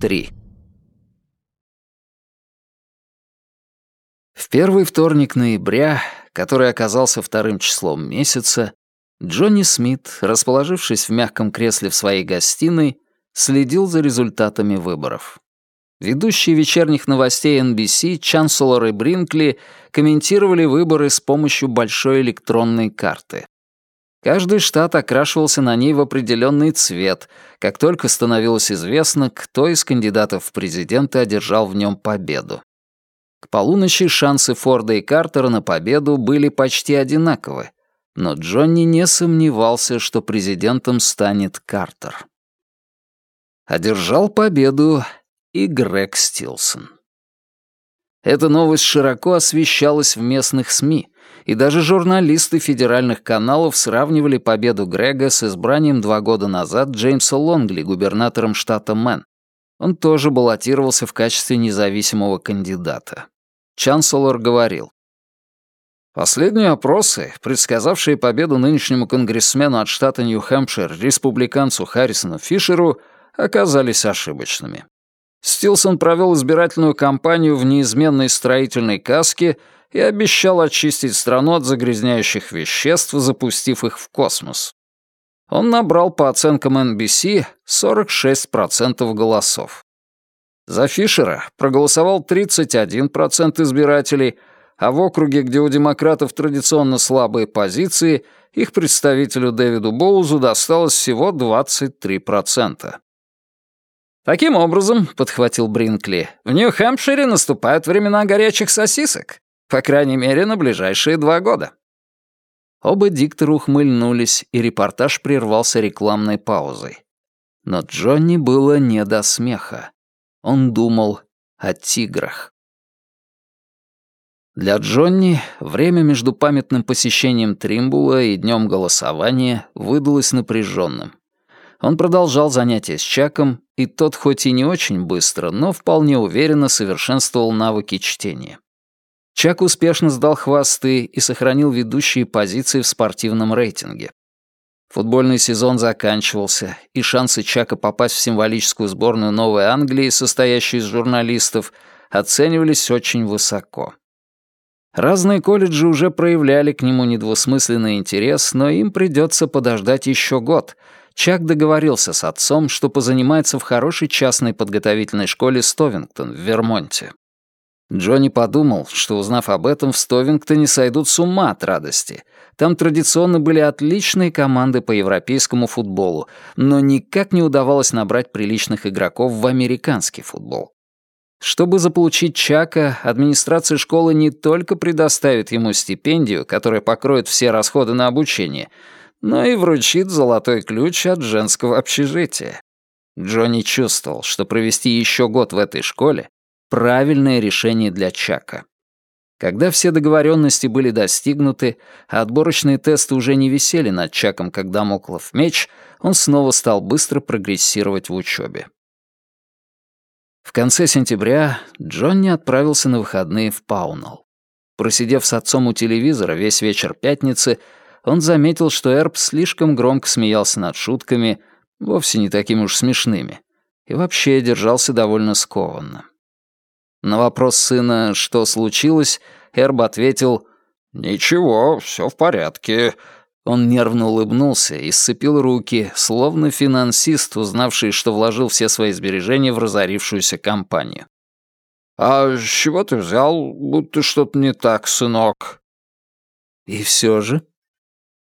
3. В первый вторник ноября, который оказался вторым числом месяца, Джонни Смит, расположившись в мягком кресле в своей гостиной, следил за результатами выборов. Ведущие вечерних новостей NBC Чанселор и Бринкли комментировали выборы с помощью большой электронной карты. Каждый штат окрашивался на ней в определенный цвет, как только становилось известно, кто из кандидатов в президенты одержал в нем победу. К полуночи шансы Форда и Картера на победу были почти одинаковы, но Джонни не сомневался, что президентом станет Картер. Одержал победу и Грег Стилсон. Эта новость широко освещалась в местных СМИ, и даже журналисты федеральных каналов сравнивали победу Грега с избранием два года назад Джеймса Лонгли губернатором штата Мэн. Он тоже баллотировался в качестве независимого кандидата. Чанселор говорил, Последние опросы, предсказавшие победу нынешнему конгрессмену от штата Нью-Хэмпшир, республиканцу Харрисону Фишеру, оказались ошибочными. Стилсон провел избирательную кампанию в неизменной строительной каске и обещал очистить страну от загрязняющих веществ, запустив их в космос. Он набрал, по оценкам NBC, 46% голосов. За Фишера проголосовал 31% избирателей, а в округе, где у демократов традиционно слабые позиции, их представителю Дэвиду Боузу досталось всего 23%. «Таким образом», — подхватил Бринкли, «в Нью-Хэмпшире наступают времена горячих сосисок. По крайней мере, на ближайшие два года». Оба диктора ухмыльнулись, и репортаж прервался рекламной паузой. Но Джонни было не до смеха. Он думал о тиграх. Для Джонни время между памятным посещением Тримбула и днем голосования выдалось напряженным. Он продолжал занятия с Чаком, и тот хоть и не очень быстро, но вполне уверенно совершенствовал навыки чтения. Чак успешно сдал хвосты и сохранил ведущие позиции в спортивном рейтинге. Футбольный сезон заканчивался, и шансы Чака попасть в символическую сборную Новой Англии, состоящую из журналистов, оценивались очень высоко. Разные колледжи уже проявляли к нему недвусмысленный интерес, но им придется подождать еще год. Чак договорился с отцом, что позанимается в хорошей частной подготовительной школе Стовингтон в Вермонте. Джонни подумал, что, узнав об этом, в Стовингтоне сойдут с ума от радости. Там традиционно были отличные команды по европейскому футболу, но никак не удавалось набрать приличных игроков в американский футбол. Чтобы заполучить Чака, администрация школы не только предоставит ему стипендию, которая покроет все расходы на обучение, но и вручит золотой ключ от женского общежития. Джонни чувствовал, что провести еще год в этой школе правильное решение для Чака. Когда все договоренности были достигнуты, а отборочные тесты уже не висели над Чаком, как дамоклов меч, он снова стал быстро прогрессировать в учебе. В конце сентября Джонни отправился на выходные в Паунелл. Просидев с отцом у телевизора весь вечер пятницы, он заметил, что Эрб слишком громко смеялся над шутками, вовсе не такими уж смешными, и вообще держался довольно скованно. На вопрос сына, что случилось, Эрб ответил «Ничего, все в порядке». Он нервно улыбнулся и сцепил руки, словно финансист, узнавший, что вложил все свои сбережения в разорившуюся компанию. «А с чего ты взял, будто что-то не так, сынок?» «И все же?»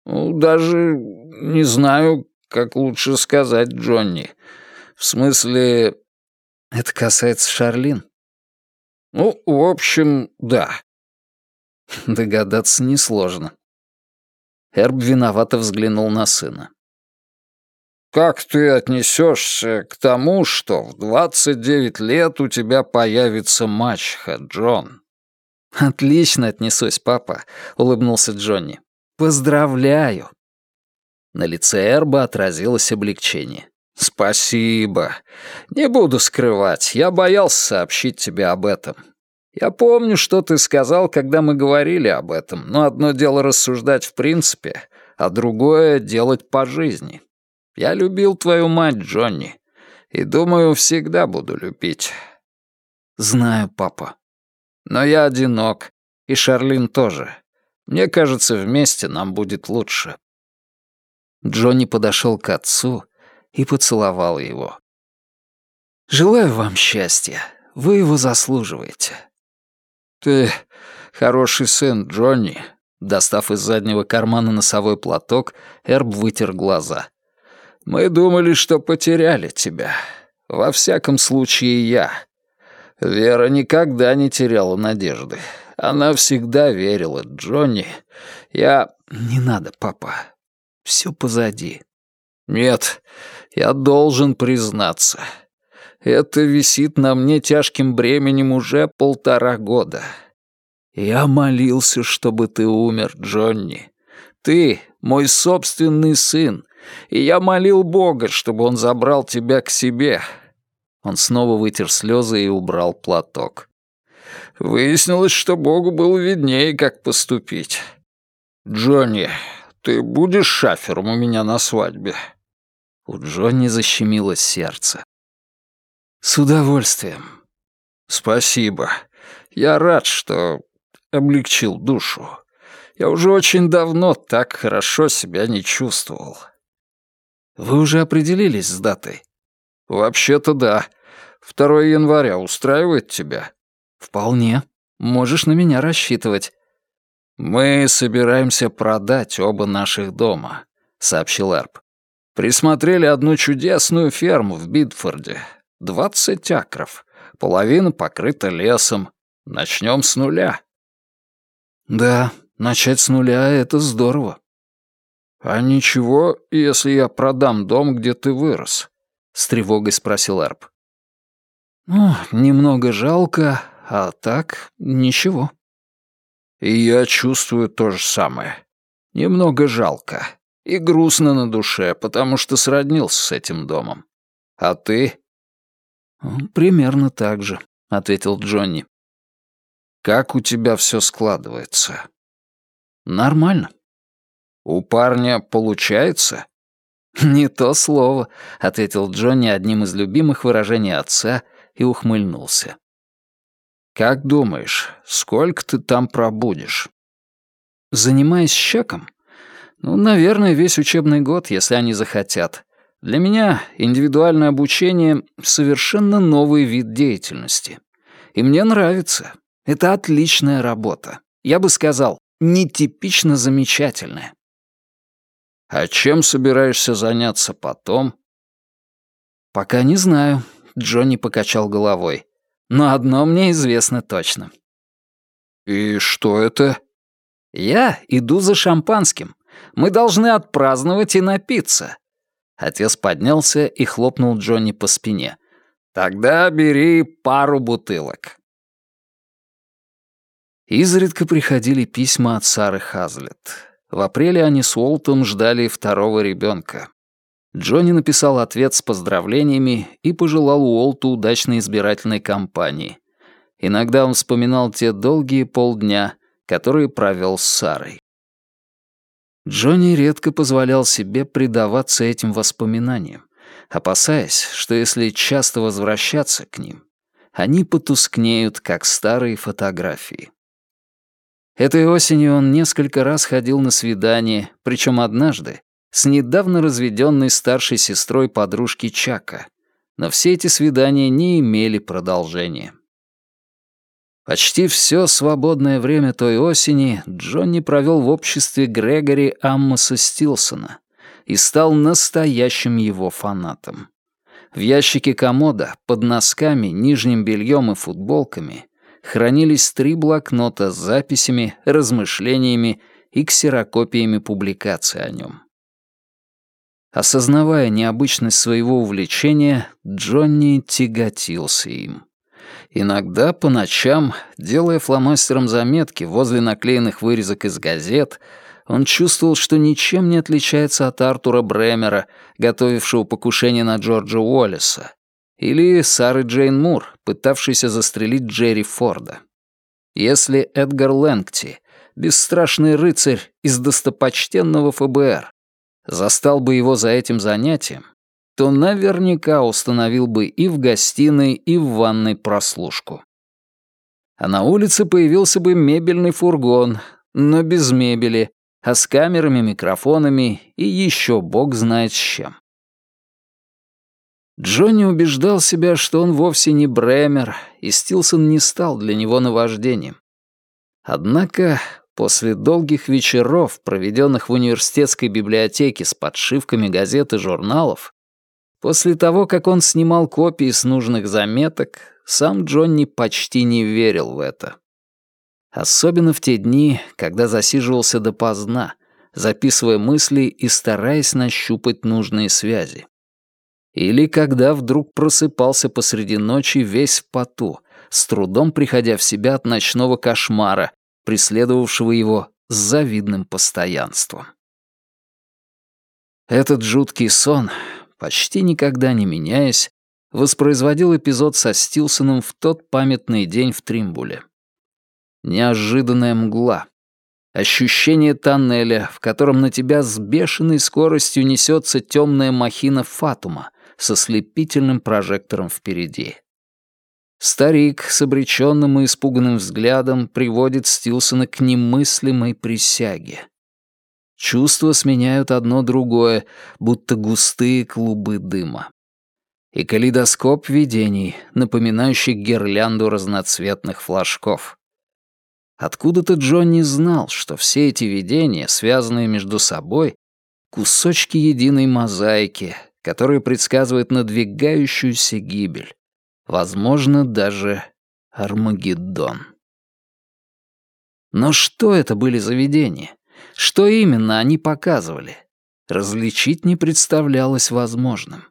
«Ну, даже не знаю, как лучше сказать Джонни. В смысле...» «Это касается Шарлин», ну, в общем, да. Догадаться несложно. Эрб виновато взглянул на сына. «Как ты отнесешься к тому, что в 29 лет у тебя появится мачеха, Джон?» «Отлично отнесусь, папа», — улыбнулся Джонни. «Поздравляю». На лице Эрба отразилось облегчение. «Спасибо. Не буду скрывать, я боялся сообщить тебе об этом. Я помню, что ты сказал, когда мы говорили об этом, но одно дело рассуждать в принципе, а другое — делать по жизни. Я любил твою мать, Джонни, и, думаю, всегда буду любить». «Знаю, папа». «Но я одинок, и Шарлин тоже. Мне кажется, вместе нам будет лучше». Джонни подошел к отцу и поцеловал его. «Желаю вам счастья. Вы его заслуживаете». «Ты хороший сын, Джонни». Достав из заднего кармана носовой платок, Эрб вытер глаза. «Мы думали, что потеряли тебя. Во всяком случае, я. Вера никогда не теряла надежды. Она всегда верила, Джонни. Я... Не надо, папа. Все позади. Нет, я должен признаться. Это висит на мне тяжким бременем уже полтора года. Я молился, чтобы ты умер, Джонни. Ты — мой собственный сын, и я молил Бога, чтобы он забрал тебя к себе. Он снова вытер слезы и убрал платок. Выяснилось, что Богу было виднее, как поступить. «Джонни, ты будешь шафером у меня на свадьбе?» У Джонни защемило сердце. «С удовольствием». «Спасибо. Я рад, что облегчил душу. Я уже очень давно так хорошо себя не чувствовал». «Вы уже определились с датой?» «Вообще-то да. 2 января устраивает тебя?» «Вполне. Можешь на меня рассчитывать». «Мы собираемся продать оба наших дома», — сообщил Эрб. «Присмотрели одну чудесную ферму в Бидфорде. Двадцать акров. Половина покрыта лесом. Начнем с нуля». «Да, начать с нуля — это здорово». «А ничего, если я продам дом, где ты вырос?» — с тревогой спросил Эрб. «Ну, немного жалко, а так ничего». «И я чувствую то же самое. Немного жалко. И грустно на душе, потому что сроднился с этим домом. А ты?» «Примерно так же», — ответил Джонни. «Как у тебя все складывается?» «Нормально». «У парня получается?» «Не то слово», — ответил Джонни одним из любимых выражений отца и ухмыльнулся. «Как думаешь, сколько ты там пробудешь?» «Занимаясь щеком? Ну, наверное, весь учебный год, если они захотят. Для меня индивидуальное обучение — совершенно новый вид деятельности. И мне нравится. Это отличная работа. Я бы сказал, нетипично замечательная. А чем собираешься заняться потом? Пока не знаю. Джонни покачал головой. «Но одно мне известно точно». «И что это?» «Я иду за шампанским. Мы должны отпраздновать и напиться». Отец поднялся и хлопнул Джонни по спине. «Тогда бери пару бутылок». Изредка приходили письма от Сары Хазлет. В апреле они с Уолтом ждали второго ребенка. Джонни написал ответ с поздравлениями и пожелал Уолту удачной избирательной кампании. Иногда он вспоминал те долгие полдня, которые провел с Сарой. Джонни редко позволял себе предаваться этим воспоминаниям, опасаясь, что если часто возвращаться к ним, они потускнеют, как старые фотографии. Этой осенью он несколько раз ходил на свидание, причем однажды с недавно разведенной старшей сестрой подружки Чака, но все эти свидания не имели продолжения. Почти все свободное время той осени Джонни провел в обществе Грегори Аммоса Стилсона и стал настоящим его фанатом. В ящике комода, под носками, нижним бельем и футболками хранились три блокнота с записями, размышлениями и ксерокопиями публикаций о нем. Осознавая необычность своего увлечения, Джонни тяготился им. Иногда по ночам, делая фломастером заметки возле наклеенных вырезок из газет, он чувствовал, что ничем не отличается от Артура Бремера, готовившего покушение на Джорджа Уоллеса, или Сары Джейн Мур, пытавшейся застрелить Джерри Форда. Если Эдгар Лэнгти, бесстрашный рыцарь из достопочтенного ФБР, застал бы его за этим занятием, то наверняка установил бы и в гостиной, и в ванной прослушку. А на улице появился бы мебельный фургон, но без мебели, а с камерами, микрофонами и еще бог знает с чем. Джонни убеждал себя, что он вовсе не Бремер, и Стилсон не стал для него наваждением. Однако после долгих вечеров, проведенных в университетской библиотеке с подшивками газет и журналов, после того, как он снимал копии с нужных заметок, сам Джонни почти не верил в это. Особенно в те дни, когда засиживался допоздна, записывая мысли и стараясь нащупать нужные связи. Или когда вдруг просыпался посреди ночи весь в поту, с трудом приходя в себя от ночного кошмара, преследовавшего его с завидным постоянством. Этот жуткий сон, почти никогда не меняясь, воспроизводил эпизод со Стилсоном в тот памятный день в Тримбуле. Неожиданная мгла. Ощущение тоннеля, в котором на тебя с бешеной скоростью несется темная махина Фатума, со слепительным прожектором впереди. Старик с обреченным и испуганным взглядом приводит Стилсона к немыслимой присяге. Чувства сменяют одно другое, будто густые клубы дыма. И калейдоскоп видений, напоминающий гирлянду разноцветных флажков. Откуда-то Джонни знал, что все эти видения, связанные между собой, кусочки единой мозаики, которое предсказывает надвигающуюся гибель, возможно, даже Армагеддон. Но что это были за видения? Что именно они показывали? Различить не представлялось возможным.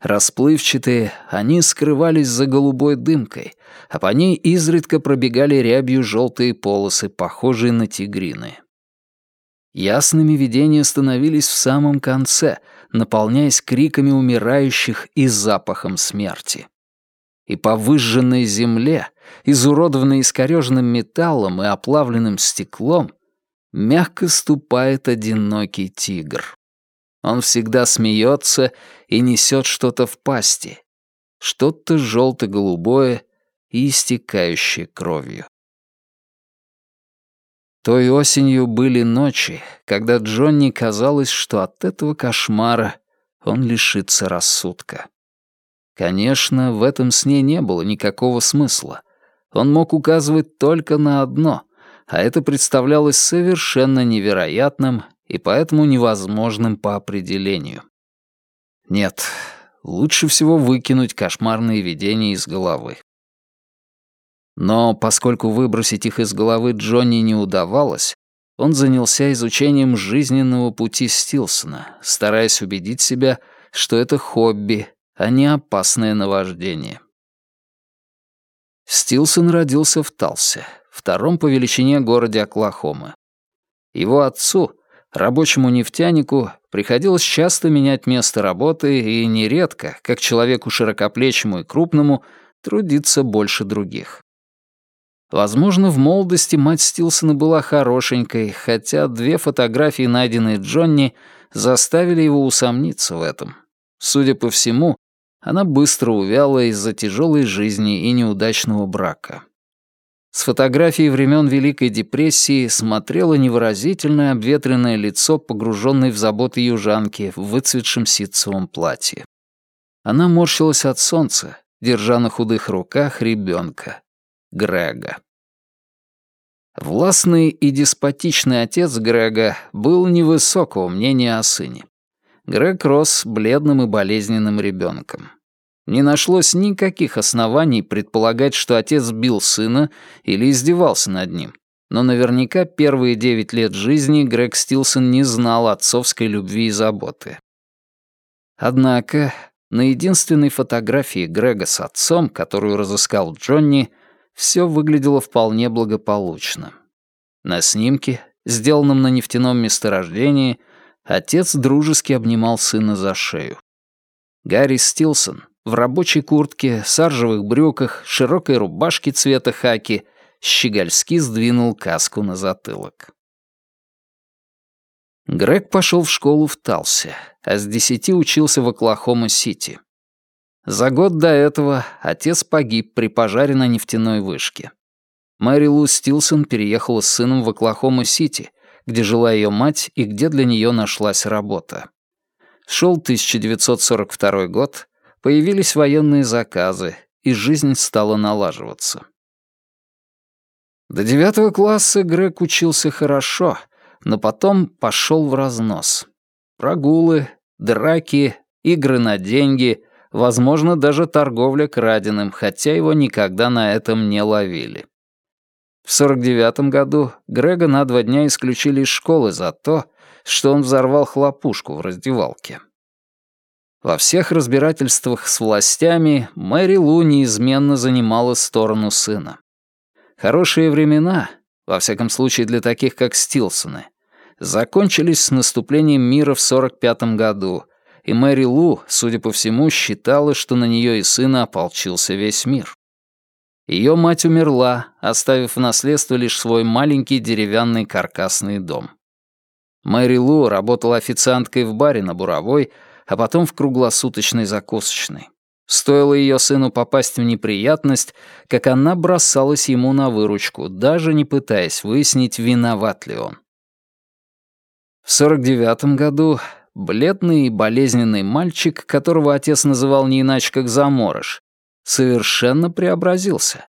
Расплывчатые, они скрывались за голубой дымкой, а по ней изредка пробегали рябью желтые полосы, похожие на тигрины. Ясными видения становились в самом конце, наполняясь криками умирающих и запахом смерти. И по выжженной земле, изуродованной искорёженным металлом и оплавленным стеклом, мягко ступает одинокий тигр. Он всегда смеется и несет что-то в пасти, что-то желто-голубое и истекающее кровью. Той осенью были ночи, когда Джонни казалось, что от этого кошмара он лишится рассудка. Конечно, в этом сне не было никакого смысла. Он мог указывать только на одно, а это представлялось совершенно невероятным и поэтому невозможным по определению. Нет, лучше всего выкинуть кошмарные видения из головы. Но поскольку выбросить их из головы Джонни не удавалось, он занялся изучением жизненного пути Стилсона, стараясь убедить себя, что это хобби, а не опасное наваждение. Стилсон родился в Талсе, втором по величине городе Оклахомы. Его отцу, рабочему нефтянику, приходилось часто менять место работы и нередко, как человеку широкоплечему и крупному, трудиться больше других. Возможно, в молодости мать Стилсона была хорошенькой, хотя две фотографии, найденные Джонни, заставили его усомниться в этом. Судя по всему, она быстро увяла из-за тяжелой жизни и неудачного брака. С фотографией времен Великой депрессии смотрело невыразительное обветренное лицо, погруженное в заботы южанки в выцветшем ситцевом платье. Она морщилась от солнца, держа на худых руках ребенка. Грега. Властный и деспотичный отец Грега был невысокого мнения о сыне. Грег рос бледным и болезненным ребенком. Не нашлось никаких оснований предполагать, что отец бил сына или издевался над ним. Но наверняка первые девять лет жизни Грег Стилсон не знал отцовской любви и заботы. Однако на единственной фотографии Грега с отцом, которую разыскал Джонни, все выглядело вполне благополучно. На снимке, сделанном на нефтяном месторождении, отец дружески обнимал сына за шею. Гарри Стилсон в рабочей куртке, саржевых брюках, широкой рубашке цвета хаки щегольски сдвинул каску на затылок. Грег пошел в школу в Талсе, а с десяти учился в Оклахома-Сити. За год до этого отец погиб при пожаре на нефтяной вышке. Мэри Лу Стилсон переехала с сыном в Оклахома-Сити, где жила ее мать и где для нее нашлась работа. Шел 1942 год, появились военные заказы, и жизнь стала налаживаться. До девятого класса Грег учился хорошо, но потом пошел в разнос. Прогулы, драки, игры на деньги, возможно, даже торговля краденым, хотя его никогда на этом не ловили. В 49 году Грега на два дня исключили из школы за то, что он взорвал хлопушку в раздевалке. Во всех разбирательствах с властями Мэри Лу неизменно занимала сторону сына. Хорошие времена, во всяком случае для таких, как Стилсоны, закончились с наступлением мира в 45 году, и Мэри Лу, судя по всему, считала, что на нее и сына ополчился весь мир. Ее мать умерла, оставив в наследство лишь свой маленький деревянный каркасный дом. Мэри Лу работала официанткой в баре на Буровой, а потом в круглосуточной закусочной. Стоило ее сыну попасть в неприятность, как она бросалась ему на выручку, даже не пытаясь выяснить, виноват ли он. В 49 году бледный и болезненный мальчик, которого отец называл не иначе как заморыш, совершенно преобразился.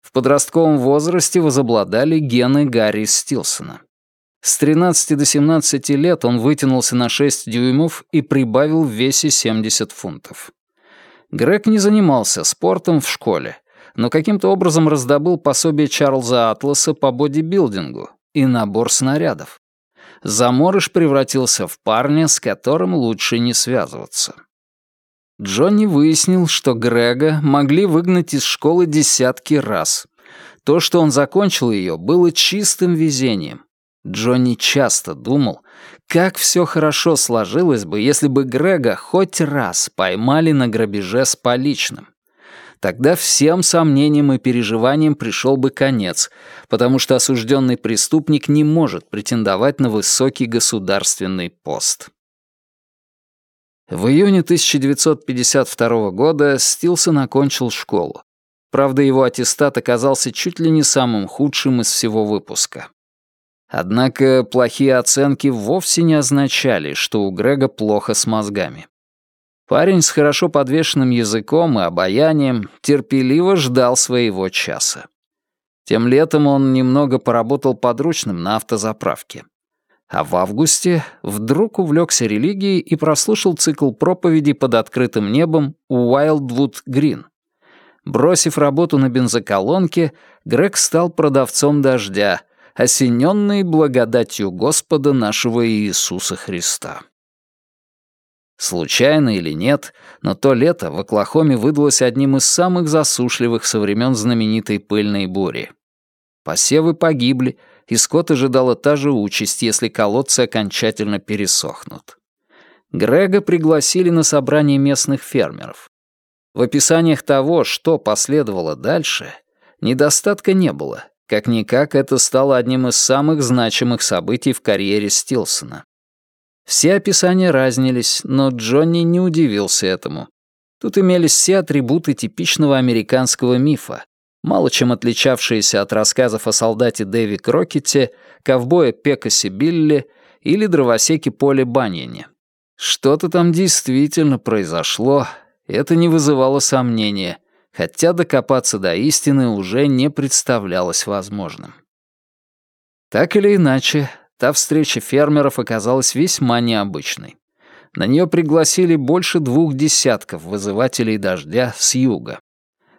В подростковом возрасте возобладали гены Гарри Стилсона. С 13 до 17 лет он вытянулся на 6 дюймов и прибавил в весе 70 фунтов. Грег не занимался спортом в школе, но каким-то образом раздобыл пособие Чарльза Атласа по бодибилдингу и набор снарядов. Заморыш превратился в парня, с которым лучше не связываться. Джонни выяснил, что Грега могли выгнать из школы десятки раз. То, что он закончил ее, было чистым везением. Джонни часто думал, как все хорошо сложилось бы, если бы Грега хоть раз поймали на грабеже с поличным. Тогда всем сомнениям и переживаниям пришел бы конец, потому что осужденный преступник не может претендовать на высокий государственный пост. В июне 1952 года Стилсон окончил школу. Правда, его аттестат оказался чуть ли не самым худшим из всего выпуска. Однако плохие оценки вовсе не означали, что у Грега плохо с мозгами. Парень с хорошо подвешенным языком и обаянием терпеливо ждал своего часа. Тем летом он немного поработал подручным на автозаправке а в августе вдруг увлекся религией и прослушал цикл проповедей под открытым небом у Уайлдвуд Грин. Бросив работу на бензоколонке, Грег стал продавцом дождя, осененный благодатью Господа нашего Иисуса Христа. Случайно или нет, но то лето в Оклахоме выдалось одним из самых засушливых со времен знаменитой пыльной бури. Посевы погибли, и скот ожидала та же участь, если колодцы окончательно пересохнут. Грега пригласили на собрание местных фермеров. В описаниях того, что последовало дальше, недостатка не было. Как-никак это стало одним из самых значимых событий в карьере Стилсона. Все описания разнились, но Джонни не удивился этому. Тут имелись все атрибуты типичного американского мифа, мало чем отличавшиеся от рассказов о солдате Дэви Крокете, ковбое Пекасе Билли или дровосеке Поле Баньяне. Что-то там действительно произошло, это не вызывало сомнения, хотя докопаться до истины уже не представлялось возможным. Так или иначе, та встреча фермеров оказалась весьма необычной. На нее пригласили больше двух десятков вызывателей дождя с юга.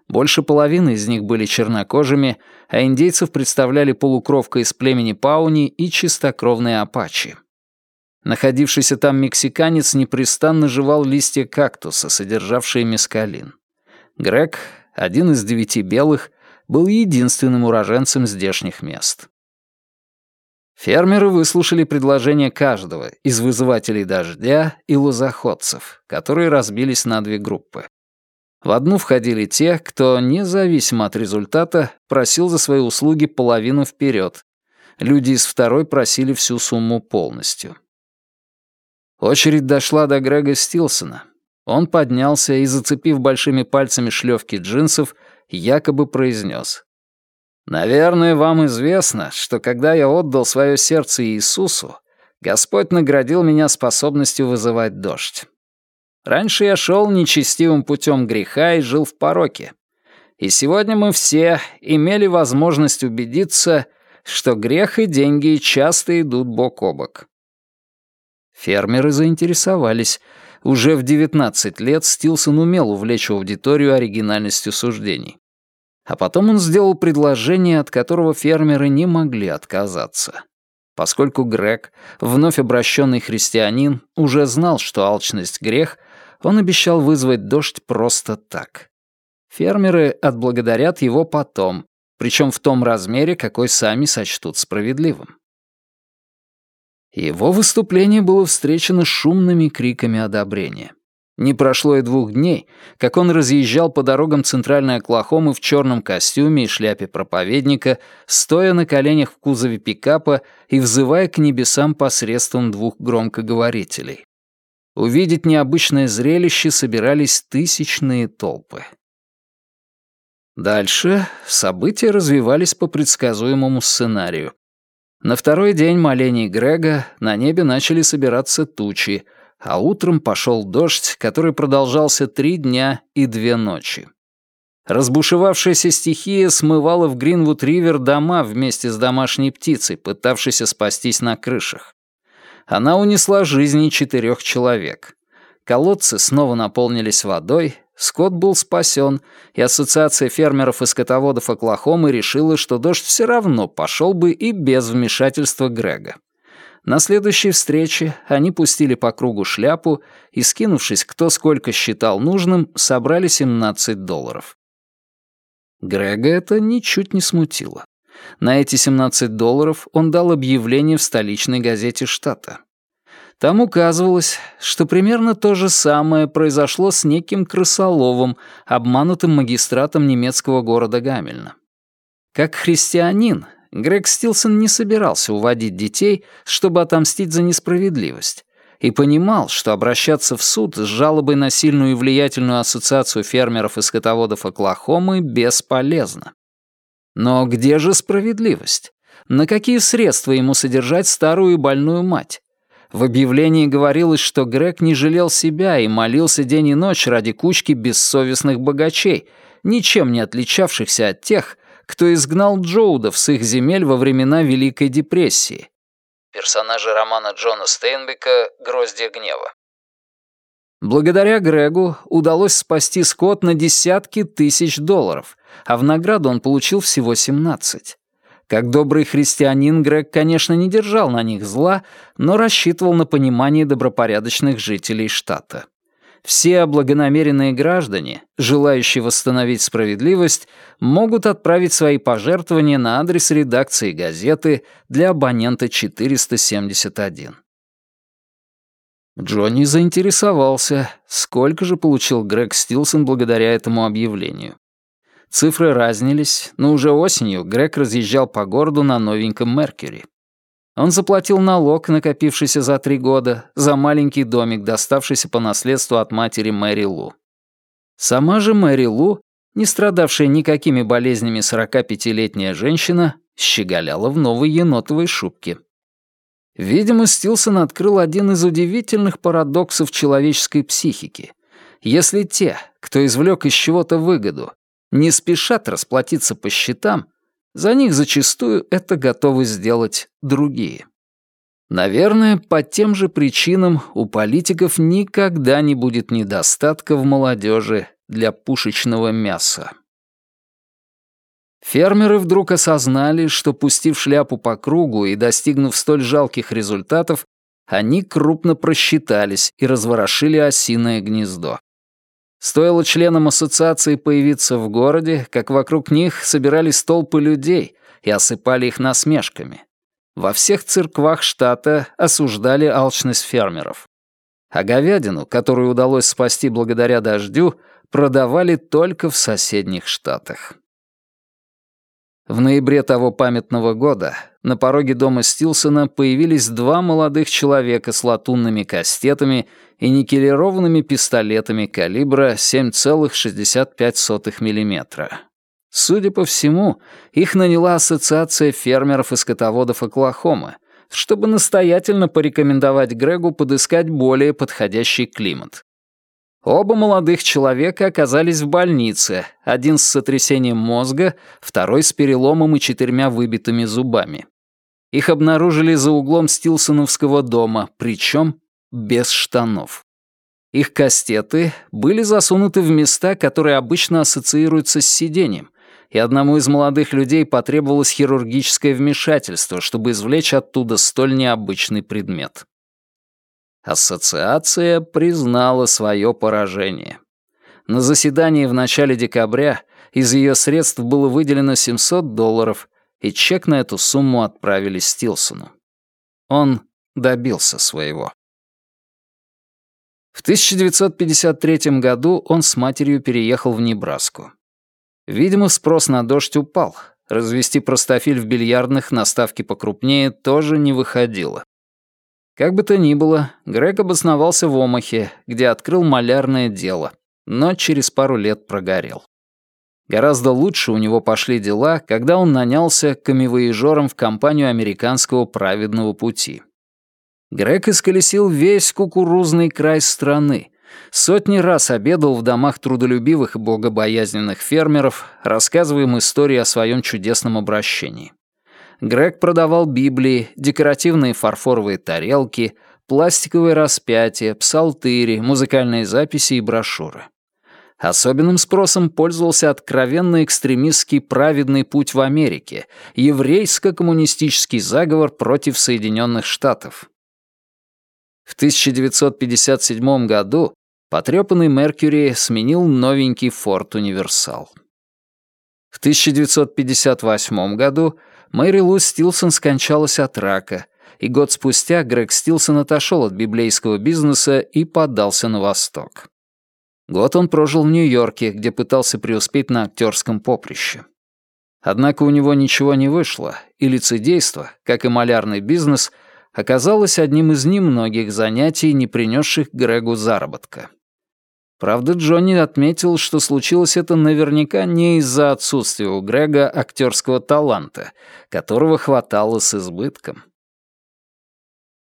Больше половины из них были чернокожими, а индейцев представляли полукровка из племени Пауни и чистокровные апачи. Находившийся там мексиканец непрестанно жевал листья кактуса, содержавшие мескалин. Грег, один из девяти белых, был единственным уроженцем здешних мест. Фермеры выслушали предложение каждого из вызывателей дождя и лозоходцев, которые разбились на две группы. В одну входили те, кто, независимо от результата, просил за свои услуги половину вперед. Люди из второй просили всю сумму полностью. Очередь дошла до Грега Стилсона. Он поднялся и, зацепив большими пальцами шлёвки джинсов, якобы произнес. «Наверное, вам известно, что когда я отдал свое сердце Иисусу, Господь наградил меня способностью вызывать дождь. Раньше я шел нечестивым путем греха и жил в пороке. И сегодня мы все имели возможность убедиться, что грех и деньги часто идут бок о бок. Фермеры заинтересовались. Уже в 19 лет Стилсон умел увлечь аудиторию оригинальностью суждений. А потом он сделал предложение, от которого фермеры не могли отказаться. Поскольку Грег, вновь обращенный христианин, уже знал, что алчность — грех, он обещал вызвать дождь просто так. Фермеры отблагодарят его потом, причем в том размере, какой сами сочтут справедливым. Его выступление было встречено шумными криками одобрения. Не прошло и двух дней, как он разъезжал по дорогам центральной Оклахомы в черном костюме и шляпе проповедника, стоя на коленях в кузове пикапа и взывая к небесам посредством двух громкоговорителей. Увидеть необычное зрелище собирались тысячные толпы. Дальше события развивались по предсказуемому сценарию. На второй день молений Грега на небе начали собираться тучи, а утром пошел дождь, который продолжался три дня и две ночи. Разбушевавшаяся стихия смывала в Гринвуд-Ривер дома вместе с домашней птицей, пытавшейся спастись на крышах. Она унесла жизни четырех человек. Колодцы снова наполнились водой, скот был спасен, и Ассоциация фермеров и скотоводов Оклахомы решила, что дождь все равно пошел бы и без вмешательства Грега. На следующей встрече они пустили по кругу шляпу и, скинувшись кто сколько считал нужным, собрали 17 долларов. Грега это ничуть не смутило. На эти 17 долларов он дал объявление в столичной газете штата. Там указывалось, что примерно то же самое произошло с неким крысоловом, обманутым магистратом немецкого города Гамельна. Как христианин, Грег Стилсон не собирался уводить детей, чтобы отомстить за несправедливость, и понимал, что обращаться в суд с жалобой на сильную и влиятельную ассоциацию фермеров и скотоводов Оклахомы бесполезно. Но где же справедливость? На какие средства ему содержать старую и больную мать? В объявлении говорилось, что Грег не жалел себя и молился день и ночь ради кучки бессовестных богачей, ничем не отличавшихся от тех, кто изгнал Джоудов с их земель во времена Великой депрессии. Персонажи романа Джона Стейнбека «Гроздья гнева». Благодаря Грегу удалось спасти скот на десятки тысяч долларов, а в награду он получил всего 17. Как добрый христианин, Грег, конечно, не держал на них зла, но рассчитывал на понимание добропорядочных жителей штата. Все благонамеренные граждане, желающие восстановить справедливость, могут отправить свои пожертвования на адрес редакции газеты для абонента 471. Джонни заинтересовался, сколько же получил Грег Стилсон благодаря этому объявлению. Цифры разнились, но уже осенью Грег разъезжал по городу на новеньком Меркьюри. Он заплатил налог, накопившийся за три года, за маленький домик, доставшийся по наследству от матери Мэри Лу. Сама же Мэри Лу, не страдавшая никакими болезнями 45-летняя женщина, щеголяла в новой енотовой шубке. Видимо, Стилсон открыл один из удивительных парадоксов человеческой психики. Если те, кто извлек из чего-то выгоду, не спешат расплатиться по счетам, за них зачастую это готовы сделать другие. Наверное, по тем же причинам у политиков никогда не будет недостатка в молодежи для пушечного мяса. Фермеры вдруг осознали, что, пустив шляпу по кругу и достигнув столь жалких результатов, они крупно просчитались и разворошили осиное гнездо. Стоило членам ассоциации появиться в городе, как вокруг них собирались толпы людей и осыпали их насмешками. Во всех церквах штата осуждали алчность фермеров. А говядину, которую удалось спасти благодаря дождю, продавали только в соседних штатах. В ноябре того памятного года на пороге дома Стилсона появились два молодых человека с латунными кастетами и никелированными пистолетами калибра 7,65 мм. Судя по всему, их наняла Ассоциация фермеров и скотоводов Оклахомы, чтобы настоятельно порекомендовать Грегу подыскать более подходящий климат. Оба молодых человека оказались в больнице, один с сотрясением мозга, второй с переломом и четырьмя выбитыми зубами. Их обнаружили за углом Стилсоновского дома, причем без штанов. Их кастеты были засунуты в места, которые обычно ассоциируются с сидением, и одному из молодых людей потребовалось хирургическое вмешательство, чтобы извлечь оттуда столь необычный предмет. Ассоциация признала свое поражение. На заседании в начале декабря из ее средств было выделено 700 долларов, и чек на эту сумму отправили Стилсону. Он добился своего. В 1953 году он с матерью переехал в Небраску. Видимо, спрос на дождь упал. Развести простофиль в бильярдных на ставке покрупнее тоже не выходило. Как бы то ни было, Грег обосновался в Омахе, где открыл малярное дело, но через пару лет прогорел. Гораздо лучше у него пошли дела, когда он нанялся камевоежором в компанию американского праведного пути. Грег исколесил весь кукурузный край страны, сотни раз обедал в домах трудолюбивых и богобоязненных фермеров, рассказывая им истории о своем чудесном обращении. Грег продавал Библии, декоративные фарфоровые тарелки, пластиковые распятия, псалтыри, музыкальные записи и брошюры. Особенным спросом пользовался откровенно экстремистский праведный путь в Америке, еврейско-коммунистический заговор против Соединенных Штатов. В 1957 году потрепанный Меркьюри сменил новенький Форд Универсал. В 1958 году Мэри Лу Стилсон скончалась от рака, и год спустя Грег Стилсон отошел от библейского бизнеса и подался на восток. Год он прожил в Нью-Йорке, где пытался преуспеть на актерском поприще. Однако у него ничего не вышло, и лицедейство, как и малярный бизнес, оказалось одним из немногих занятий, не принесших Грегу заработка. Правда, Джонни отметил, что случилось это наверняка не из-за отсутствия у Грега актерского таланта, которого хватало с избытком.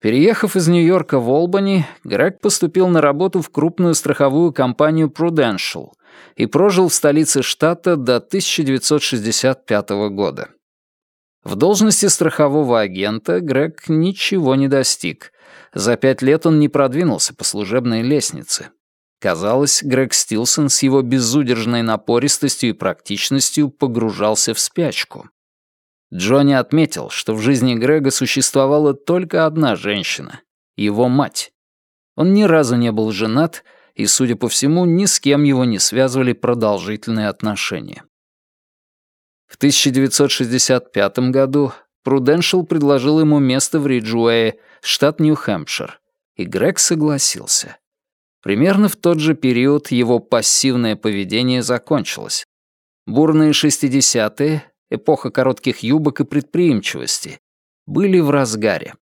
Переехав из Нью-Йорка в Олбани, Грег поступил на работу в крупную страховую компанию Prudential и прожил в столице штата до 1965 года. В должности страхового агента Грег ничего не достиг. За пять лет он не продвинулся по служебной лестнице. Казалось, Грег Стилсон с его безудержной напористостью и практичностью погружался в спячку. Джонни отметил, что в жизни Грега существовала только одна женщина — его мать. Он ни разу не был женат, и, судя по всему, ни с кем его не связывали продолжительные отношения. В 1965 году Пруденшал предложил ему место в Риджуэе, штат Нью-Хэмпшир, и Грег согласился. Примерно в тот же период его пассивное поведение закончилось. Бурные 60-е, эпоха коротких юбок и предприимчивости, были в разгаре.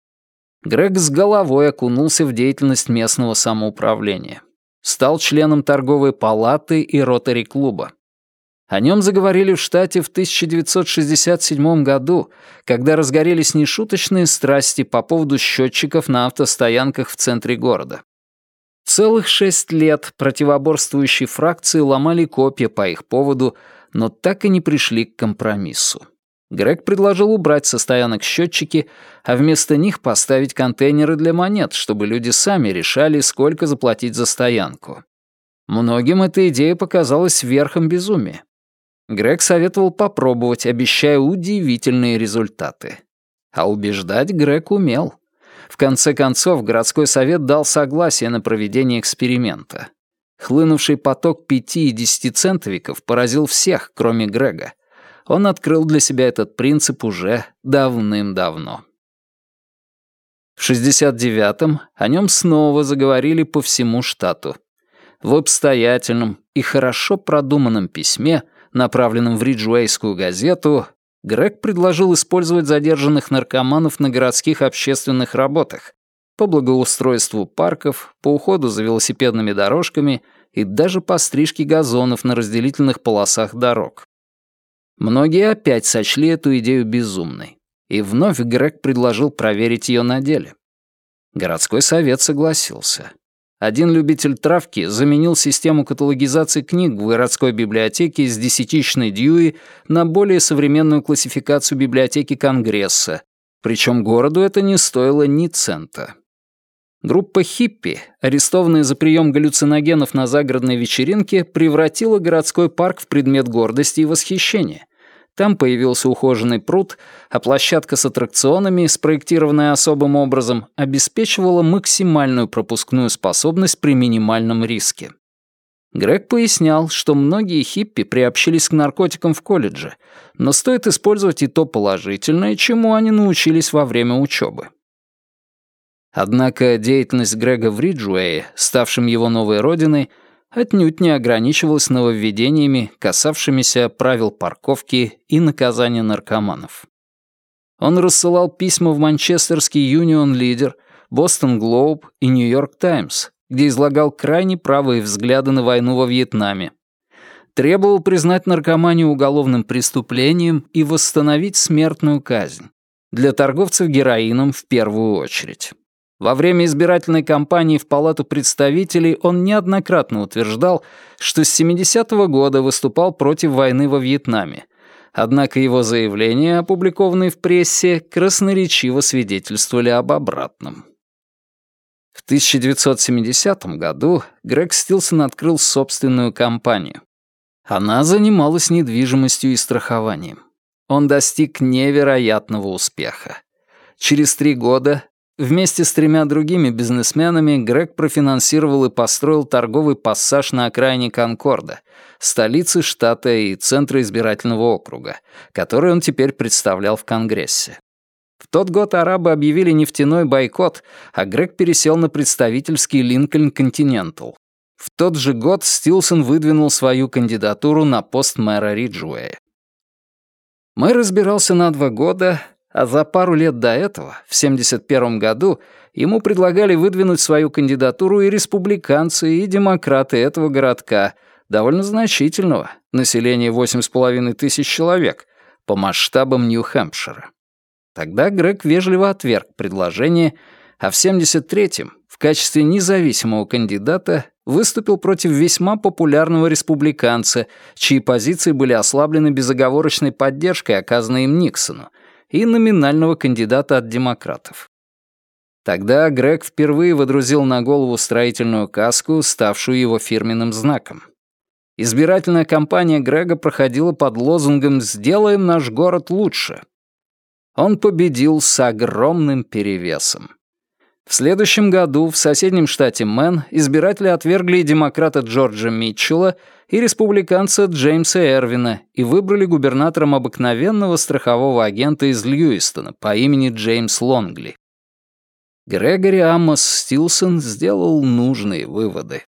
Грег с головой окунулся в деятельность местного самоуправления. Стал членом торговой палаты и ротари-клуба. О нем заговорили в штате в 1967 году, когда разгорелись нешуточные страсти по поводу счетчиков на автостоянках в центре города. Целых шесть лет противоборствующие фракции ломали копья по их поводу, но так и не пришли к компромиссу. Грег предложил убрать со стоянок счетчики, а вместо них поставить контейнеры для монет, чтобы люди сами решали, сколько заплатить за стоянку. Многим эта идея показалась верхом безумия. Грег советовал попробовать, обещая удивительные результаты. А убеждать Грег умел. В конце концов, городской совет дал согласие на проведение эксперимента. Хлынувший поток пяти и десятицентовиков поразил всех, кроме Грега. Он открыл для себя этот принцип уже давным-давно. В 69-м о нем снова заговорили по всему штату. В обстоятельном и хорошо продуманном письме, направленном в Риджуэйскую газету, Грег предложил использовать задержанных наркоманов на городских общественных работах, по благоустройству парков, по уходу за велосипедными дорожками и даже по стрижке газонов на разделительных полосах дорог. Многие опять сочли эту идею безумной, и вновь Грег предложил проверить ее на деле. Городской совет согласился. Один любитель травки заменил систему каталогизации книг в городской библиотеке из десятичной Дьюи на более современную классификацию библиотеки Конгресса, причем городу это не стоило ни цента. Группа хиппи, арестованная за прием галлюциногенов на загородной вечеринке, превратила городской парк в предмет гордости и восхищения. Там появился ухоженный пруд, а площадка с аттракционами, спроектированная особым образом, обеспечивала максимальную пропускную способность при минимальном риске. Грег пояснял, что многие хиппи приобщились к наркотикам в колледже, но стоит использовать и то положительное, чему они научились во время учебы. Однако деятельность Грега в Риджуэе, ставшем его новой родиной, отнюдь не ограничивалась нововведениями, касавшимися правил парковки и наказания наркоманов. Он рассылал письма в Манчестерский Юнион Лидер, Бостон Глоуб и Нью-Йорк Таймс, где излагал крайне правые взгляды на войну во Вьетнаме. Требовал признать наркоманию уголовным преступлением и восстановить смертную казнь. Для торговцев героином в первую очередь. Во время избирательной кампании в Палату представителей он неоднократно утверждал, что с 70-го года выступал против войны во Вьетнаме. Однако его заявления, опубликованные в прессе, красноречиво свидетельствовали об обратном. В 1970 году Грег Стилсон открыл собственную компанию. Она занималась недвижимостью и страхованием. Он достиг невероятного успеха. Через три года Вместе с тремя другими бизнесменами Грег профинансировал и построил торговый пассаж на окраине Конкорда, столицы штата и центра избирательного округа, который он теперь представлял в Конгрессе. В тот год арабы объявили нефтяной бойкот, а Грег пересел на представительский Линкольн Континентал. В тот же год Стилсон выдвинул свою кандидатуру на пост мэра Риджуэя. Мэр разбирался на два года, а за пару лет до этого, в 1971 году, ему предлагали выдвинуть свою кандидатуру и республиканцы, и демократы этого городка, довольно значительного, население 8,5 тысяч человек, по масштабам Нью-Хэмпшира. Тогда Грег вежливо отверг предложение, а в 73-м в качестве независимого кандидата выступил против весьма популярного республиканца, чьи позиции были ослаблены безоговорочной поддержкой, оказанной им Никсону, и номинального кандидата от демократов. Тогда Грег впервые водрузил на голову строительную каску, ставшую его фирменным знаком. Избирательная кампания Грега проходила под лозунгом «Сделаем наш город лучше». Он победил с огромным перевесом. В следующем году в соседнем штате Мэн избиратели отвергли демократа Джорджа Митчелла и республиканца Джеймса Эрвина и выбрали губернатором обыкновенного страхового агента из Льюистона по имени Джеймс Лонгли. Грегори Амос Стилсон сделал нужные выводы.